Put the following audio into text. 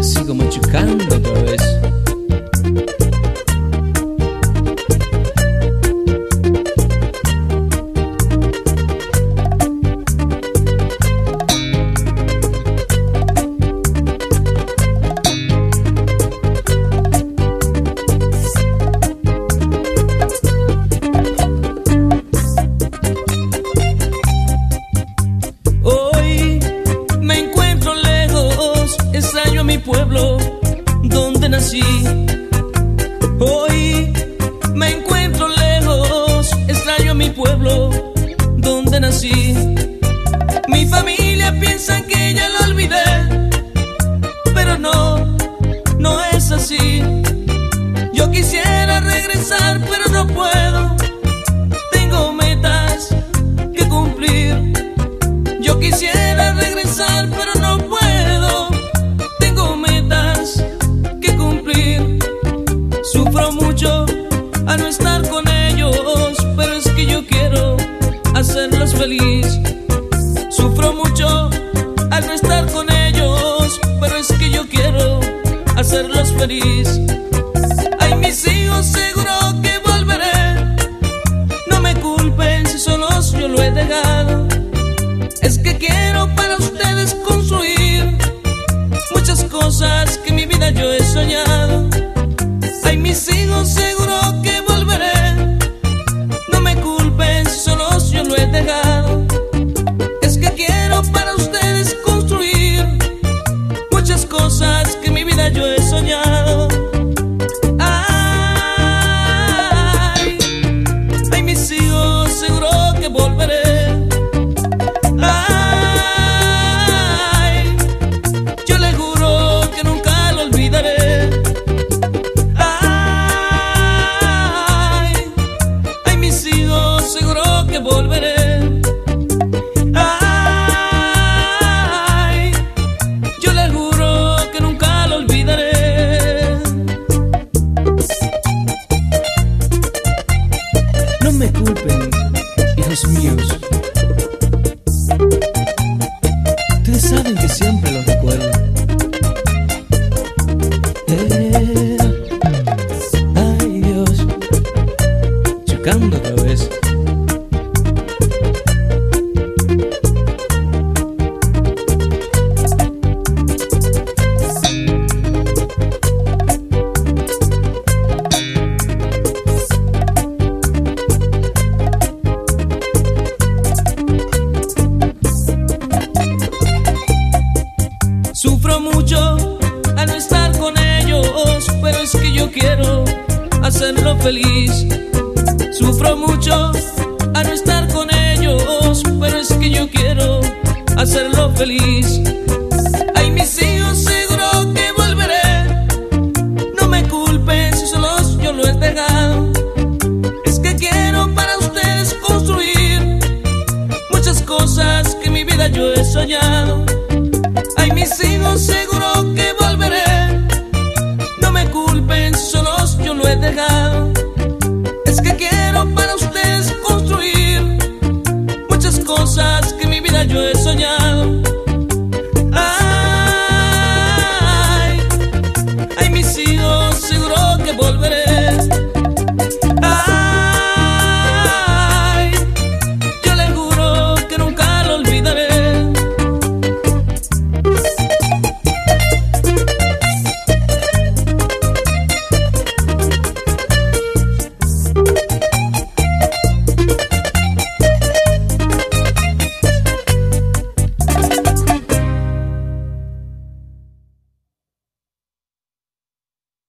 Sigo machucando otra vez. pueblo donde nací. Hoy feliz. Sufro mucho al no estar con ellos, pero es que yo quiero hacerlos feliz. Ay, mis hijos, seguro que volveré. No me culpen si solos yo lo he dejado. Es que quiero para ustedes construir muchas cosas que en mi vida yo he soñado. Ay, mis hijos, seguro volveré. saben que siempre los recuerdo. Eh, ay Dios, chocando. yo quiero hacerlo feliz. Sufro mucho al estar con ellos, pero es que yo quiero hacerlo feliz. Ay, mis hijos, seguro que volveré. No me culpen si solos yo lo he dejado. Es que quiero para ustedes construir muchas cosas que en mi vida yo he soñado. Ay, mis hijos, seguro Hello.